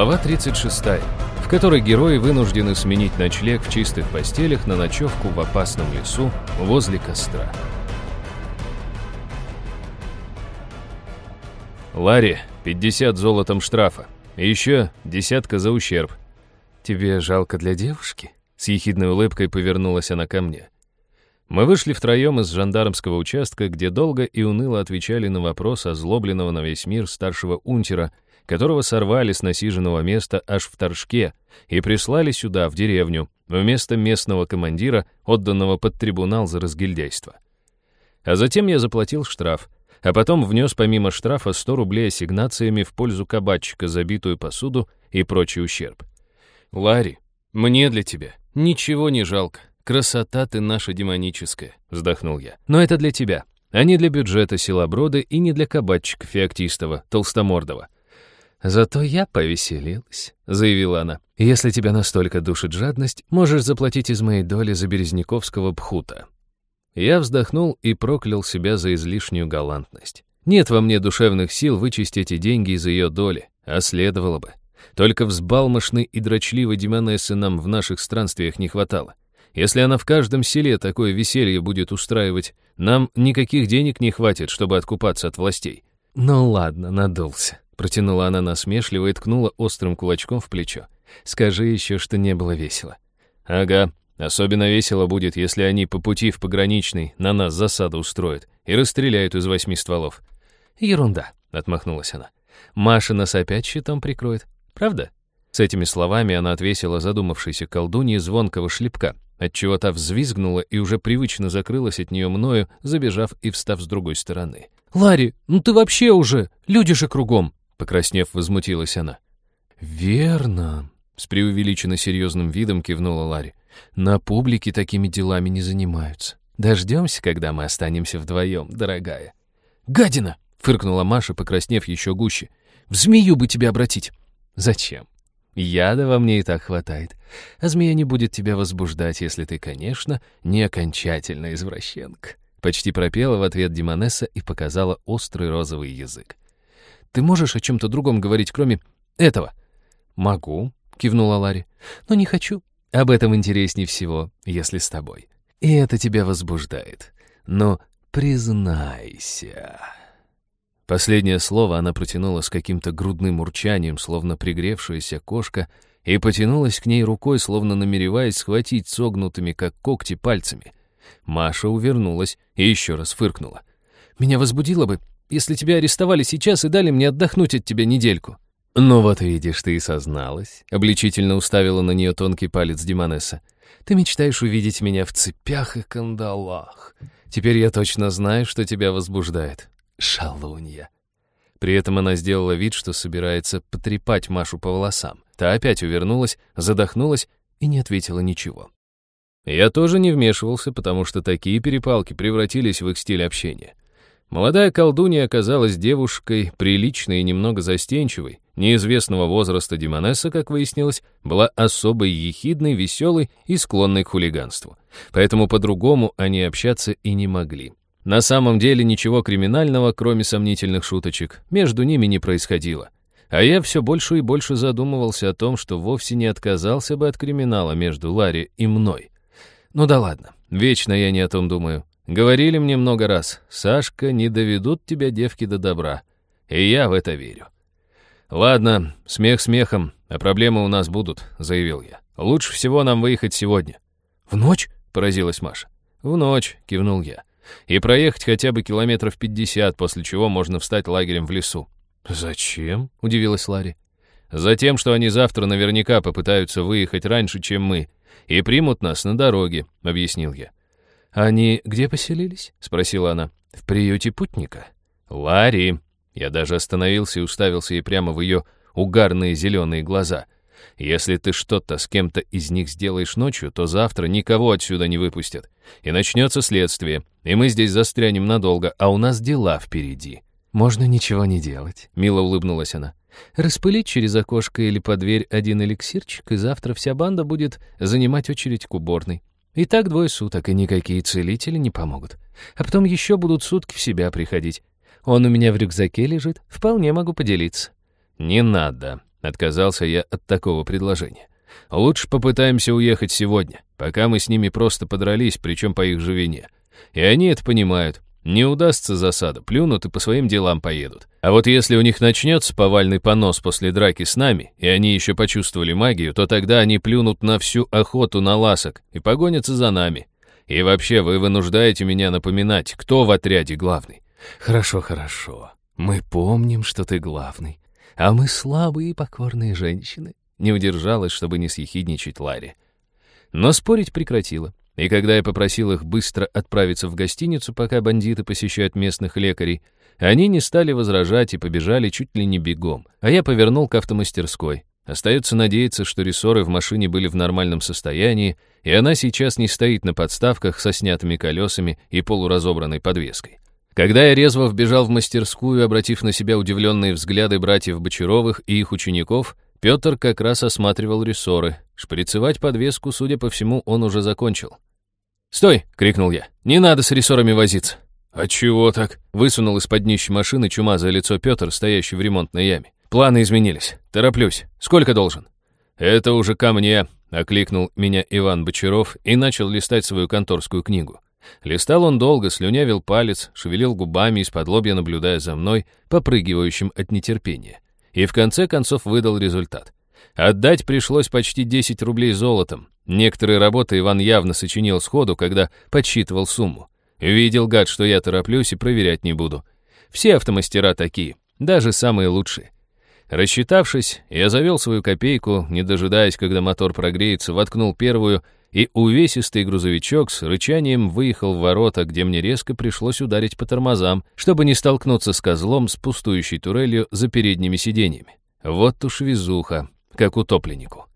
Глава 36, в которой герои вынуждены сменить ночлег в чистых постелях на ночевку в опасном лесу возле костра. Ларри, 50 золотом штрафа. И еще десятка за ущерб. «Тебе жалко для девушки?» С ехидной улыбкой повернулась она ко мне. Мы вышли втроем из жандармского участка, где долго и уныло отвечали на вопрос озлобленного на весь мир старшего унтера, которого сорвали с насиженного места аж в Торжке и прислали сюда, в деревню, вместо местного командира, отданного под трибунал за разгильдяйство. А затем я заплатил штраф, а потом внес помимо штрафа 100 рублей ассигнациями в пользу кабачика за битую посуду и прочий ущерб. «Ларри, мне для тебя ничего не жалко. «Красота ты наша демоническая», — вздохнул я. «Но это для тебя, а не для бюджета Силоброда и не для кабачика Феоктистова, Толстомордова». «Зато я повеселилась», — заявила она. «Если тебя настолько душит жадность, можешь заплатить из моей доли за Березняковского пхута». Я вздохнул и проклял себя за излишнюю галантность. Нет во мне душевных сил вычесть эти деньги из ее доли, а следовало бы. Только взбалмошной и дрочливой демонессы нам в наших странствиях не хватало. Если она в каждом селе такое веселье будет устраивать, нам никаких денег не хватит, чтобы откупаться от властей». «Ну ладно, надулся», — протянула она насмешливо и ткнула острым кулачком в плечо. «Скажи еще, что не было весело». «Ага, особенно весело будет, если они по пути в пограничный на нас засаду устроят и расстреляют из восьми стволов». «Ерунда», — отмахнулась она. «Маша нас опять щитом прикроет, правда?» С этими словами она отвесила задумавшейся колдунье звонкого шлепка, отчего та взвизгнула и уже привычно закрылась от нее мною, забежав и встав с другой стороны. «Ларри, ну ты вообще уже! Люди же кругом!» Покраснев, возмутилась она. «Верно», — с преувеличенно серьезным видом кивнула Ларри. «На публике такими делами не занимаются. Дождемся, когда мы останемся вдвоем, дорогая». «Гадина!» — фыркнула Маша, покраснев еще гуще. «В змею бы тебя обратить!» «Зачем? Яда во мне и так хватает. А змея не будет тебя возбуждать, если ты, конечно, не окончательно извращенка. Почти пропела в ответ Димонесса и показала острый розовый язык. «Ты можешь о чем-то другом говорить, кроме этого?» «Могу», — кивнула Ларри, — «но не хочу. Об этом интереснее всего, если с тобой. И это тебя возбуждает. Но признайся...» Последнее слово она протянула с каким-то грудным урчанием, словно пригревшаяся кошка, и потянулась к ней рукой, словно намереваясь схватить согнутыми, как когти, пальцами. Маша увернулась и еще раз фыркнула. «Меня возбудило бы, если тебя арестовали сейчас и дали мне отдохнуть от тебя недельку». «Ну вот видишь, ты и созналась», — обличительно уставила на нее тонкий палец Димонесса. «Ты мечтаешь увидеть меня в цепях и кандалах. Теперь я точно знаю, что тебя возбуждает. Шалунья. При этом она сделала вид, что собирается потрепать Машу по волосам. Та опять увернулась, задохнулась и не ответила ничего. Я тоже не вмешивался, потому что такие перепалки превратились в их стиль общения. Молодая колдунья оказалась девушкой, приличной и немного застенчивой, неизвестного возраста Демонесса, как выяснилось, была особой ехидной, веселой и склонной к хулиганству. Поэтому по-другому они общаться и не могли. На самом деле ничего криминального, кроме сомнительных шуточек, между ними не происходило. А я все больше и больше задумывался о том, что вовсе не отказался бы от криминала между Ларри и мной. Ну да ладно, вечно я не о том думаю. Говорили мне много раз, Сашка, не доведут тебя девки до добра. И я в это верю. «Ладно, смех смехом, а проблемы у нас будут», — заявил я. «Лучше всего нам выехать сегодня». «В ночь?» — поразилась Маша. «В ночь», — кивнул я и проехать хотя бы километров пятьдесят, после чего можно встать лагерем в лесу. «Зачем?» — удивилась Ларри. «Затем, что они завтра наверняка попытаются выехать раньше, чем мы, и примут нас на дороге», — объяснил я. «Они где поселились?» — спросила она. «В приюте путника». «Ларри!» Я даже остановился и уставился ей прямо в ее угарные зеленые глаза — если ты что-то с кем-то из них сделаешь ночью, то завтра никого отсюда не выпустят. И начнется следствие, и мы здесь застрянем надолго, а у нас дела впереди». «Можно ничего не делать», — мило улыбнулась она. «Распылить через окошко или под дверь один эликсирчик, и завтра вся банда будет занимать очередь к уборной. И так двое суток, и никакие целители не помогут. А потом еще будут сутки в себя приходить. Он у меня в рюкзаке лежит, вполне могу поделиться». «Не надо», Отказался я от такого предложения. Лучше попытаемся уехать сегодня, пока мы с ними просто подрались, причем по их же вине. И они это понимают. Не удастся засада, плюнут и по своим делам поедут. А вот если у них начнется повальный понос после драки с нами, и они еще почувствовали магию, то тогда они плюнут на всю охоту на ласок и погонятся за нами. И вообще, вы вынуждаете меня напоминать, кто в отряде главный. Хорошо, хорошо. Мы помним, что ты главный. А мы слабые и покорные женщины. Не удержалась, чтобы не съехидничать Ларри. Но спорить прекратила. И когда я попросил их быстро отправиться в гостиницу, пока бандиты посещают местных лекарей, они не стали возражать и побежали чуть ли не бегом, а я повернул к автомастерской. Остается надеяться, что рессоры в машине были в нормальном состоянии, и она сейчас не стоит на подставках со снятыми колесами и полуразобранной подвеской. Когда я резво вбежал в мастерскую, обратив на себя удивленные взгляды братьев Бочаровых и их учеников, Петр как раз осматривал рессоры. Шприцевать подвеску, судя по всему, он уже закончил. «Стой!» — крикнул я. «Не надо с рессорами возиться!» «А чего так?» — высунул из-под днища машины чумазое лицо Петр, стоящий в ремонтной яме. «Планы изменились. Тороплюсь. Сколько должен?» «Это уже ко мне», — окликнул меня Иван Бочаров и начал листать свою конторскую книгу. Листал он долго, слюнявил палец, шевелил губами, из-под лобья наблюдая за мной, попрыгивающим от нетерпения. И в конце концов выдал результат. Отдать пришлось почти 10 рублей золотом, Некоторые работы Иван явно сочинил сходу, когда подсчитывал сумму. Видел гад, что я тороплюсь и проверять не буду. Все автомастера такие, даже самые лучшие. Рассчитавшись, я завел свою копейку, не дожидаясь, когда мотор прогреется, воткнул первую, и увесистый грузовичок с рычанием выехал в ворота, где мне резко пришлось ударить по тормозам, чтобы не столкнуться с козлом с пустующей турелью за передними сиденьями. Вот уж везуха, как утопленнику.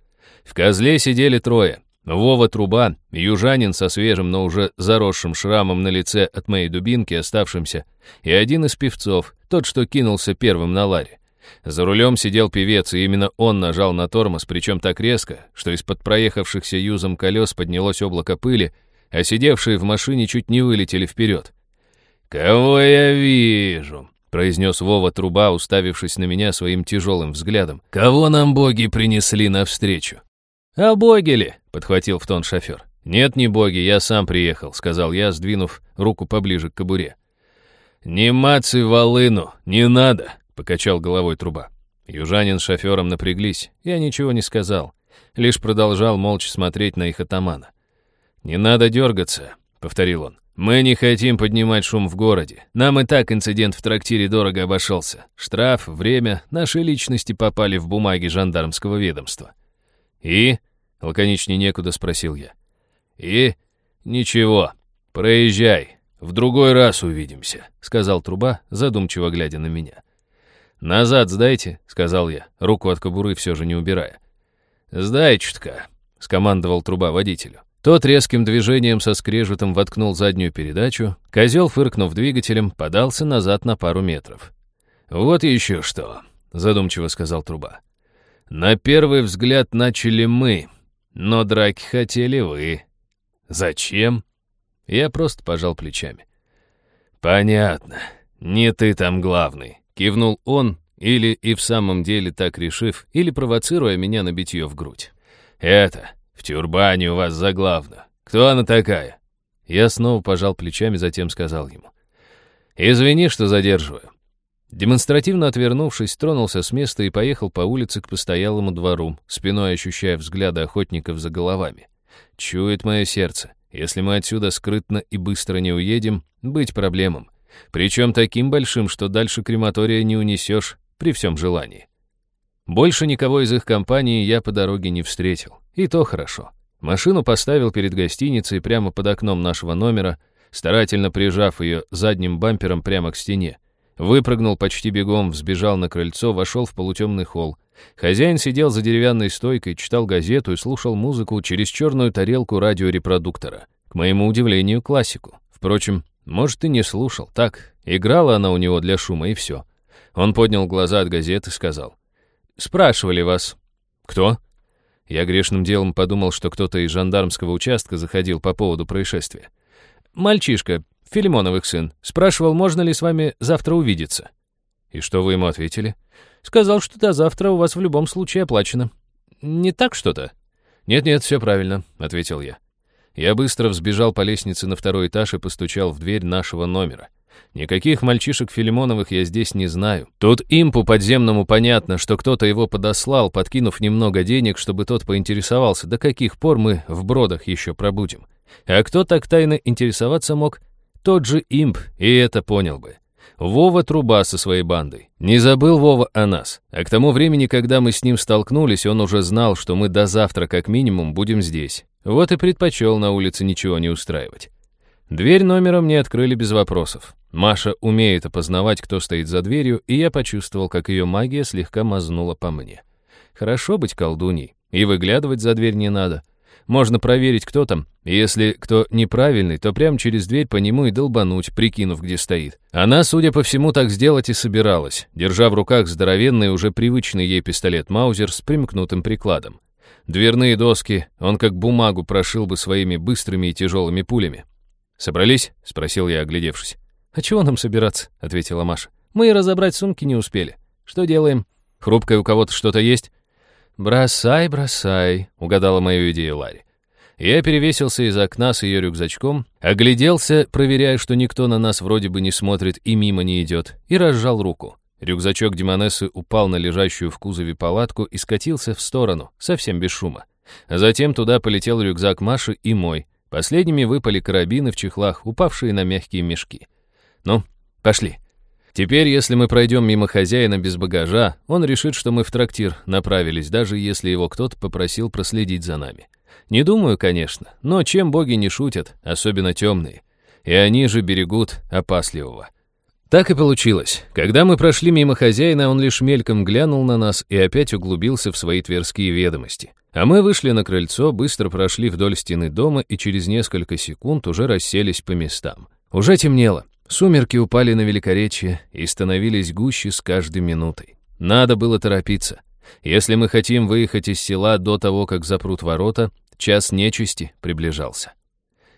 В козле сидели трое. Вова Труба, южанин со свежим, но уже заросшим шрамом на лице от моей дубинки оставшимся, и один из певцов, тот, что кинулся первым на ларе. За рулем сидел певец, и именно он нажал на тормоз, причем так резко, что из-под проехавшихся юзом колес поднялось облако пыли, а сидевшие в машине чуть не вылетели вперед. «Кого я вижу?» — произнес Вова Труба, уставившись на меня своим тяжелым взглядом. «Кого нам боги принесли навстречу?» «А боги ли?» — подхватил в тон шофер. «Нет, не боги, я сам приехал», — сказал я, сдвинув руку поближе к кобуре. «Не мацай волыну, не надо», — покачал головой труба. Южанин с шофером напряглись, я ничего не сказал, лишь продолжал молча смотреть на их атамана. «Не надо дергаться», — повторил он. «Мы не хотим поднимать шум в городе. Нам и так инцидент в трактире дорого обошелся. Штраф, время, наши личности попали в бумаги жандармского ведомства». «И?» — лаконичнее некуда спросил я. «И? Ничего. Проезжай. В другой раз увидимся», — сказал труба, задумчиво глядя на меня. «Назад сдайте», — сказал я, руку от кобуры все же не убирая. «Сдай чутка», — скомандовал труба водителю. Тот резким движением со скрежетом воткнул заднюю передачу, козел, фыркнув двигателем, подался назад на пару метров. «Вот еще что», — задумчиво сказал труба. На первый взгляд начали мы, но драки хотели вы. Зачем? Я просто пожал плечами. Понятно. Не ты там главный, кивнул он, или и в самом деле так решив, или провоцируя меня на битье в грудь. Это, в тюрбане у вас заглавно. Кто она такая? Я снова пожал плечами, затем сказал ему. «Извини, что задерживаю. Демонстративно отвернувшись, тронулся с места и поехал по улице к постоялому двору, спиной ощущая взгляды охотников за головами. Чует мое сердце. Если мы отсюда скрытно и быстро не уедем, быть проблемам. Причем таким большим, что дальше крематория не унесешь при всем желании. Больше никого из их компании я по дороге не встретил. И то хорошо. Машину поставил перед гостиницей прямо под окном нашего номера, старательно прижав ее задним бампером прямо к стене. Выпрыгнул почти бегом, взбежал на крыльцо, вошел в полутемный холл. Хозяин сидел за деревянной стойкой, читал газету и слушал музыку через черную тарелку радиорепродуктора. К моему удивлению, классику. Впрочем, может, и не слушал. Так, играла она у него для шума, и все. Он поднял глаза от газеты и сказал. «Спрашивали вас». «Кто?» Я грешным делом подумал, что кто-то из жандармского участка заходил по поводу происшествия. «Мальчишка, Филимоновых сын, спрашивал, можно ли с вами завтра увидеться. И что вы ему ответили? Сказал, что до завтра у вас в любом случае оплачено. Не так что-то? Нет-нет, все правильно, ответил я. Я быстро взбежал по лестнице на второй этаж и постучал в дверь нашего номера. Никаких мальчишек Филимоновых я здесь не знаю. Тут импу подземному понятно, что кто-то его подослал, подкинув немного денег, чтобы тот поинтересовался, до каких пор мы в бродах еще пробудем. А кто так тайно интересоваться мог? Тот же имп, и это понял бы. Вова труба со своей бандой. Не забыл Вова о нас. А к тому времени, когда мы с ним столкнулись, он уже знал, что мы до завтра как минимум будем здесь. Вот и предпочел на улице ничего не устраивать. Дверь номера мне открыли без вопросов. Маша умеет опознавать, кто стоит за дверью, и я почувствовал, как ее магия слегка мазнула по мне. Хорошо быть колдуней, и выглядывать за дверь не надо. Можно проверить, кто там, если кто неправильный, то прямо через дверь по нему и долбануть, прикинув, где стоит. Она, судя по всему, так сделать и собиралась, держа в руках здоровенный, уже привычный ей пистолет Маузер с примкнутым прикладом. Дверные доски он как бумагу прошил бы своими быстрыми и тяжелыми пулями. «Собрались?» — спросил я, оглядевшись. «А чего нам собираться?» — ответила Маша. «Мы и разобрать сумки не успели. Что делаем?» «Хрупкое у кого-то что-то есть?» «Бросай, бросай», — угадала мою идею Ларри. Я перевесился из окна с ее рюкзачком, огляделся, проверяя, что никто на нас вроде бы не смотрит и мимо не идет, и разжал руку. Рюкзачок Демонессы упал на лежащую в кузове палатку и скатился в сторону, совсем без шума. Затем туда полетел рюкзак Маши и мой. Последними выпали карабины в чехлах, упавшие на мягкие мешки. Ну, пошли. Теперь, если мы пройдем мимо хозяина без багажа, он решит, что мы в трактир направились, даже если его кто-то попросил проследить за нами. Не думаю, конечно, но чем боги не шутят, особенно темные. И они же берегут опасливого. Так и получилось. Когда мы прошли мимо хозяина, он лишь мельком глянул на нас и опять углубился в свои тверские ведомости. А мы вышли на крыльцо, быстро прошли вдоль стены дома и через несколько секунд уже расселись по местам. Уже темнело. Сумерки упали на великоречие и становились гуще с каждой минутой. Надо было торопиться. Если мы хотим выехать из села до того, как запрут ворота, час нечисти приближался.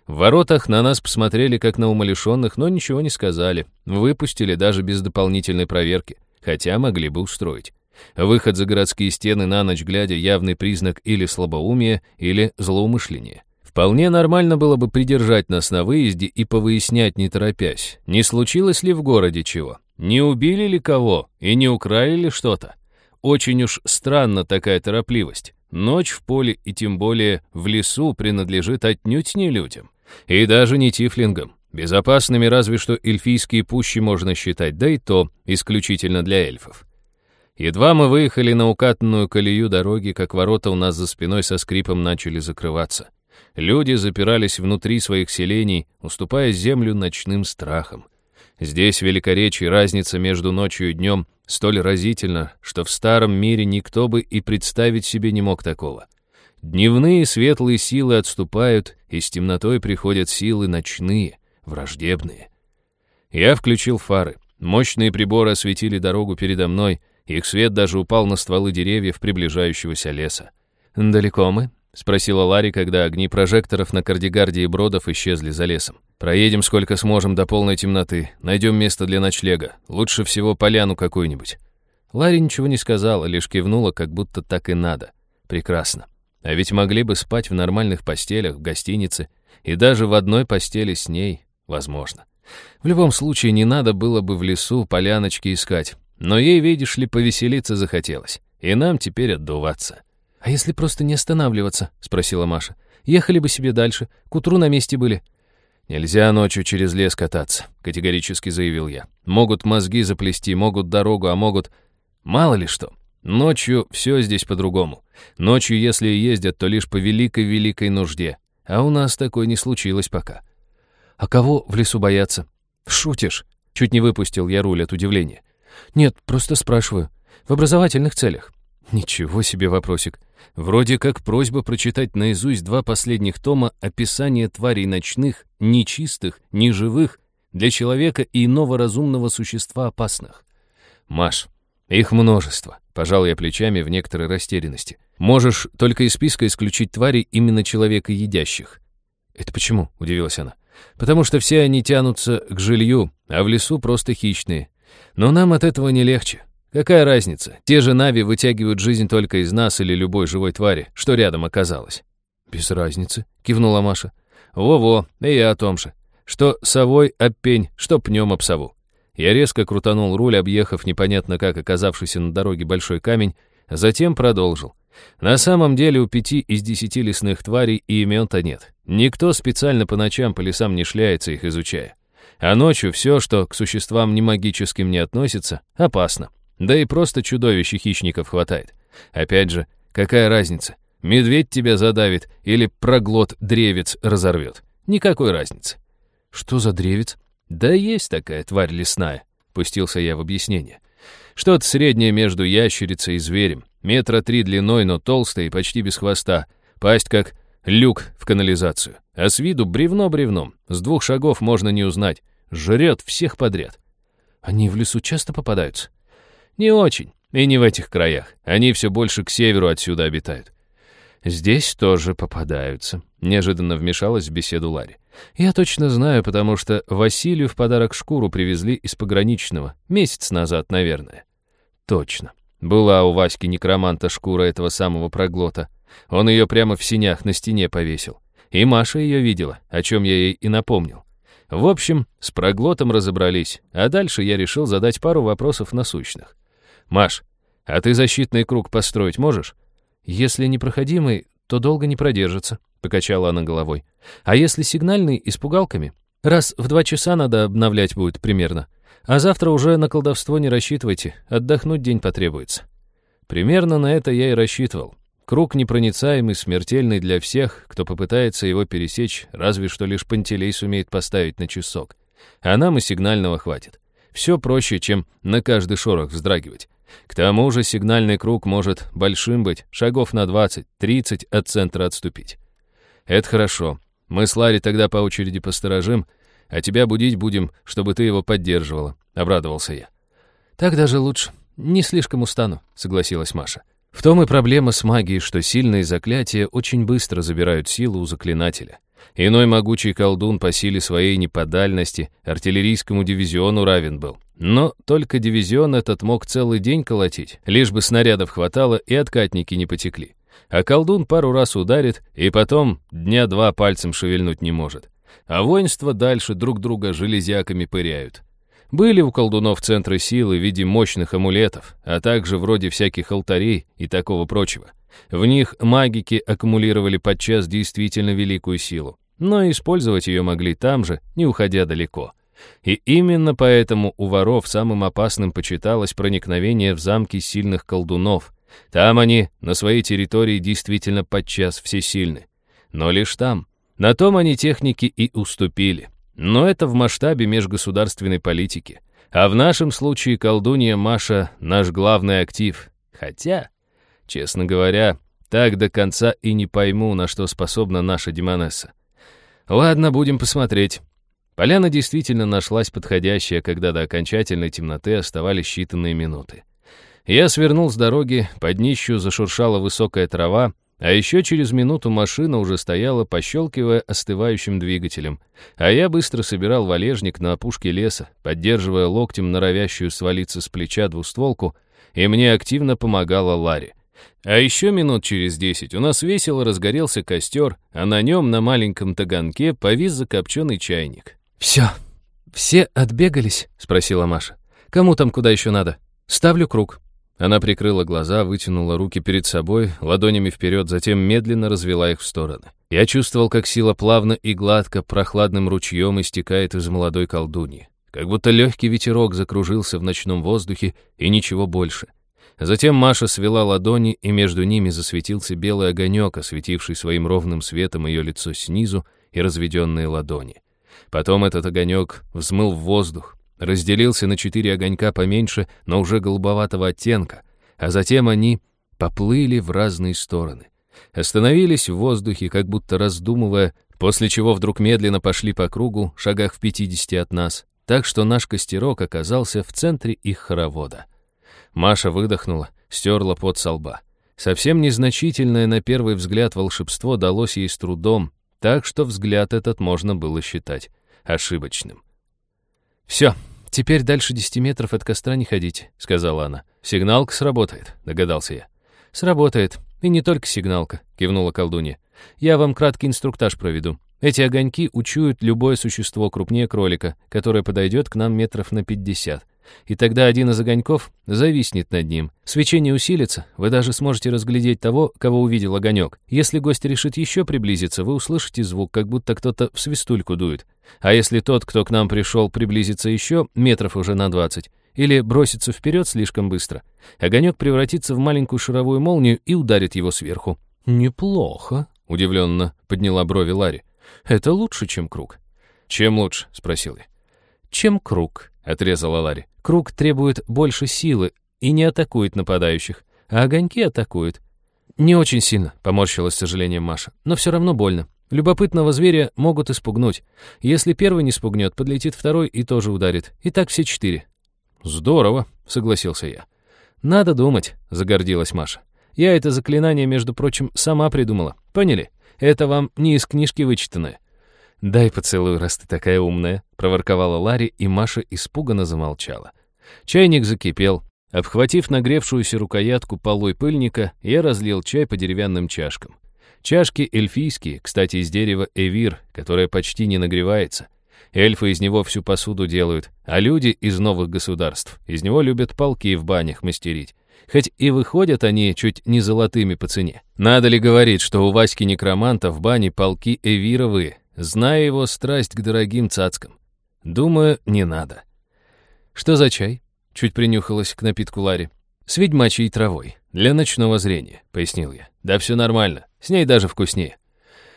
В воротах на нас посмотрели как на умалишенных, но ничего не сказали. Выпустили даже без дополнительной проверки, хотя могли бы устроить. Выход за городские стены на ночь глядя явный признак или слабоумия, или злоумышления. Вполне нормально было бы придержать нас на выезде и повыяснять, не торопясь, не случилось ли в городе чего, не убили ли кого и не украли ли что-то. Очень уж странна такая торопливость. Ночь в поле и тем более в лесу принадлежит отнюдь не людям. И даже не тифлингам. Безопасными разве что эльфийские пущи можно считать, да и то исключительно для эльфов. Едва мы выехали на укатанную колею дороги, как ворота у нас за спиной со скрипом начали закрываться. Люди запирались внутри своих селений, уступая землю ночным страхам. Здесь, в Великоречии, разница между ночью и днем столь разительна, что в старом мире никто бы и представить себе не мог такого. Дневные светлые силы отступают, и с темнотой приходят силы ночные, враждебные. Я включил фары. Мощные приборы осветили дорогу передо мной, их свет даже упал на стволы деревьев приближающегося леса. «Далеко мы?» — спросила Ларри, когда огни прожекторов на кардигарде и бродов исчезли за лесом. «Проедем сколько сможем до полной темноты. Найдем место для ночлега. Лучше всего поляну какую-нибудь». Ларри ничего не сказала, лишь кивнула, как будто так и надо. «Прекрасно. А ведь могли бы спать в нормальных постелях, в гостинице, и даже в одной постели с ней, возможно. В любом случае, не надо было бы в лесу поляночки искать. Но ей, видишь ли, повеселиться захотелось. И нам теперь отдуваться». «А если просто не останавливаться?» — спросила Маша. «Ехали бы себе дальше, к утру на месте были». «Нельзя ночью через лес кататься», — категорически заявил я. «Могут мозги заплести, могут дорогу, а могут... Мало ли что. Ночью все здесь по-другому. Ночью, если и ездят, то лишь по великой-великой нужде. А у нас такой не случилось пока». «А кого в лесу бояться?» «Шутишь?» Чуть не выпустил я руль от удивления. «Нет, просто спрашиваю. В образовательных целях». Ничего себе вопросик. Вроде как просьба прочитать наизусть два последних тома описания тварей ночных, нечистых, неживых, для человека и иного разумного существа опасных. Маш, их множество. Пожал я плечами в некоторой растерянности. Можешь только из списка исключить тварей именно человека едящих. Это почему? Удивилась она. Потому что все они тянутся к жилью, а в лесу просто хищные. Но нам от этого не легче. Какая разница? Те же Нави вытягивают жизнь только из нас или любой живой твари, что рядом оказалось. «Без разницы», — кивнула Маша. «Во-во, и я о том же. Что совой об пень, что пнем об сову». Я резко крутанул руль, объехав непонятно как оказавшийся на дороге большой камень, затем продолжил. На самом деле у пяти из десяти лесных тварей и имен-то нет. Никто специально по ночам по лесам не шляется, их изучая. А ночью все, что к существам не магическим не относится, опасно. Да и просто чудовищ и хищников хватает. Опять же, какая разница? Медведь тебя задавит или проглот древец разорвет. Никакой разницы. Что за древец? Да есть такая тварь лесная, пустился я в объяснение. Что-то среднее между ящерицей и зверем. Метра три длиной, но толстая и почти без хвоста. Пасть как люк в канализацию. А с виду бревно бревном. С двух шагов можно не узнать. Жрет всех подряд. Они в лесу часто попадаются? Не очень. И не в этих краях. Они все больше к северу отсюда обитают. Здесь тоже попадаются. Неожиданно вмешалась в беседу Ларри. Я точно знаю, потому что Василию в подарок шкуру привезли из пограничного. Месяц назад, наверное. Точно. Была у Васьки некроманта шкура этого самого проглота. Он ее прямо в синях на стене повесил. И Маша ее видела, о чем я ей и напомнил. В общем, с проглотом разобрались, а дальше я решил задать пару вопросов насущных. «Маш, а ты защитный круг построить можешь?» «Если непроходимый, то долго не продержится», — покачала она головой. «А если сигнальный и с пугалками? Раз в два часа надо обновлять будет примерно. А завтра уже на колдовство не рассчитывайте, отдохнуть день потребуется». Примерно на это я и рассчитывал. Круг непроницаемый, смертельный для всех, кто попытается его пересечь, разве что лишь Пантелей сумеет поставить на часок. А нам и сигнального хватит. Все проще, чем на каждый шорох вздрагивать. К тому же сигнальный круг может большим быть, шагов на 20-30 от центра отступить. Это хорошо. Мы с Ларри тогда по очереди посторожим, а тебя будить будем, чтобы ты его поддерживала», — обрадовался я. «Так даже лучше. Не слишком устану», — согласилась Маша. В том и проблема с магией, что сильные заклятия очень быстро забирают силу у заклинателя. Иной могучий колдун по силе своей неподальности артиллерийскому дивизиону равен был. Но только дивизион этот мог целый день колотить, лишь бы снарядов хватало и откатники не потекли. А колдун пару раз ударит, и потом дня два пальцем шевельнуть не может. А воинство дальше друг друга железяками пыряют. Были у колдунов центры силы в виде мощных амулетов, а также вроде всяких алтарей и такого прочего. В них магики аккумулировали подчас действительно великую силу, но использовать ее могли там же, не уходя далеко. И именно поэтому у воров самым опасным почиталось проникновение в замки сильных колдунов. Там они на своей территории действительно подчас всесильны. Но лишь там. На том они техники и уступили. Но это в масштабе межгосударственной политики. А в нашем случае колдунья Маша — наш главный актив. Хотя, честно говоря, так до конца и не пойму, на что способна наша Демонесса. Ладно, будем посмотреть. Поляна действительно нашлась подходящая, когда до окончательной темноты оставались считанные минуты. Я свернул с дороги, под днищу зашуршала высокая трава, а еще через минуту машина уже стояла, пощелкивая остывающим двигателем, а я быстро собирал валежник на опушке леса, поддерживая локтем норовящую свалиться с плеча двустволку, и мне активно помогала Ларри. А еще минут через десять у нас весело разгорелся костер, а на нем на маленьком таганке повис закопченный чайник. «Все, все отбегались?» — спросила Маша. «Кому там куда еще надо? Ставлю круг». Она прикрыла глаза, вытянула руки перед собой, ладонями вперед, затем медленно развела их в стороны. Я чувствовал, как сила плавно и гладко, прохладным ручьем истекает из молодой колдуньи. Как будто легкий ветерок закружился в ночном воздухе и ничего больше. Затем Маша свела ладони, и между ними засветился белый огонек, осветивший своим ровным светом ее лицо снизу и разведенные ладони. Потом этот огонек взмыл в воздух, разделился на четыре огонька поменьше, но уже голубоватого оттенка, а затем они поплыли в разные стороны. Остановились в воздухе, как будто раздумывая, после чего вдруг медленно пошли по кругу, шагах в пятидесяти от нас, так что наш костерок оказался в центре их хоровода. Маша выдохнула, стерла пот со лба. Совсем незначительное на первый взгляд волшебство далось ей с трудом, так что взгляд этот можно было считать ошибочным. «Все, «Теперь дальше десяти метров от костра не ходите», — сказала она. «Сигналка сработает», — догадался я. «Сработает. И не только сигналка», — кивнула колдунья. «Я вам краткий инструктаж проведу. Эти огоньки учуют любое существо крупнее кролика, которое подойдет к нам метров на пятьдесят. И тогда один из огоньков зависнет над ним. Свечение усилится, вы даже сможете разглядеть того, кого увидел огонек. Если гость решит еще приблизиться, вы услышите звук, как будто кто-то в свистульку дует. А если тот, кто к нам пришел, приблизится еще метров уже на двадцать, или бросится вперед слишком быстро, огонек превратится в маленькую шаровую молнию и ударит его сверху. «Неплохо», — удивленно подняла брови Ларри. «Это лучше, чем круг». «Чем лучше?» — спросил я. «Чем круг», — отрезала Ларри. «Круг требует больше силы и не атакует нападающих, а огоньки атакуют». «Не очень сильно», — поморщилась с сожалением Маша, «но все равно больно. Любопытного зверя могут испугнуть. Если первый не спугнет, подлетит второй и тоже ударит. И так все четыре». «Здорово», — согласился я. «Надо думать», — загордилась Маша. «Я это заклинание, между прочим, сама придумала. Поняли? Это вам не из книжки вычитанное». «Дай поцелуй, раз ты такая умная», — проворковала Ларри, и Маша испуганно замолчала. Чайник закипел. Обхватив нагревшуюся рукоятку полой пыльника, я разлил чай по деревянным чашкам. Чашки эльфийские, кстати, из дерева эвир, которое почти не нагревается. Эльфы из него всю посуду делают, а люди из новых государств из него любят полки в банях мастерить. Хоть и выходят они чуть не золотыми по цене. Надо ли говорить, что у Васьки Некроманта в бане полки эвировые, зная его страсть к дорогим цацкам? Думаю, не надо. «Что за чай?» — чуть принюхалась к напитку Ларри. «С ведьмачьей травой, для ночного зрения», — пояснил я. «Да все нормально, с ней даже вкуснее».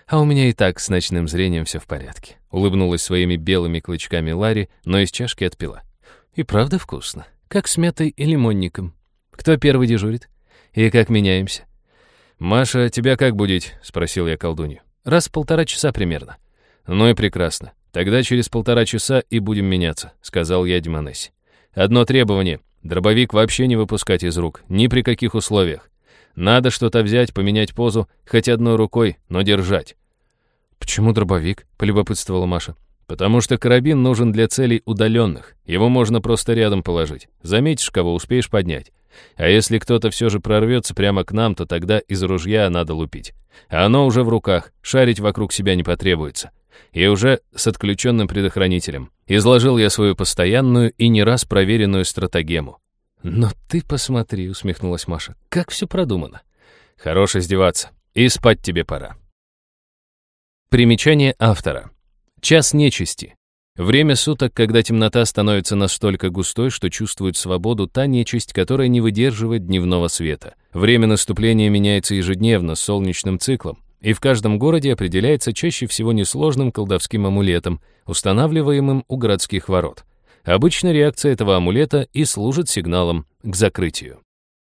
«А у меня и так с ночным зрением все в порядке», — улыбнулась своими белыми клычками Ларри, но из чашки отпила. «И правда вкусно, как с мятой и лимонником. Кто первый дежурит? И как меняемся?» «Маша, тебя как будить?» — спросил я колдунью. «Раз в полтора часа примерно». «Ну и прекрасно. Тогда через полтора часа и будем меняться», — сказал я Димонессе. «Одно требование. Дробовик вообще не выпускать из рук, ни при каких условиях. Надо что-то взять, поменять позу, хоть одной рукой, но держать. «Почему дробовик?» — полюбопытствовала Маша. «Потому что карабин нужен для целей удаленных. Его можно просто рядом положить. Заметишь, кого успеешь поднять. А если кто-то все же прорвется прямо к нам, то тогда из ружья надо лупить. А оно уже в руках, шарить вокруг себя не потребуется. И уже с отключенным предохранителем. Изложил я свою постоянную и не раз проверенную стратагему. «Но ты посмотри», — усмехнулась Маша, — «как все продумано». «Хорош издеваться. И спать тебе пора». Примечание автора. Час нечисти. Время суток, когда темнота становится настолько густой, что чувствует свободу та нечисть, которая не выдерживает дневного света. Время наступления меняется ежедневно с солнечным циклом, и в каждом городе определяется чаще всего несложным колдовским амулетом, устанавливаемым у городских ворот. Обычно реакция этого амулета и служит сигналом к закрытию.